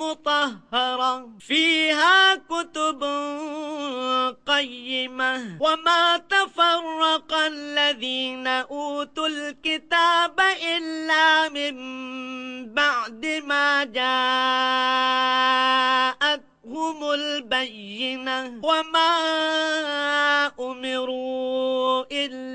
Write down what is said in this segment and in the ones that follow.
مطهرة فيها كتب قيمة. وما تفرق الذين أوتوا الكتاب إلا من بعد ما جاءتهم البينة. وما أمروا إلا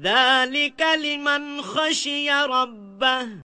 ذلك لمن خشي ربه.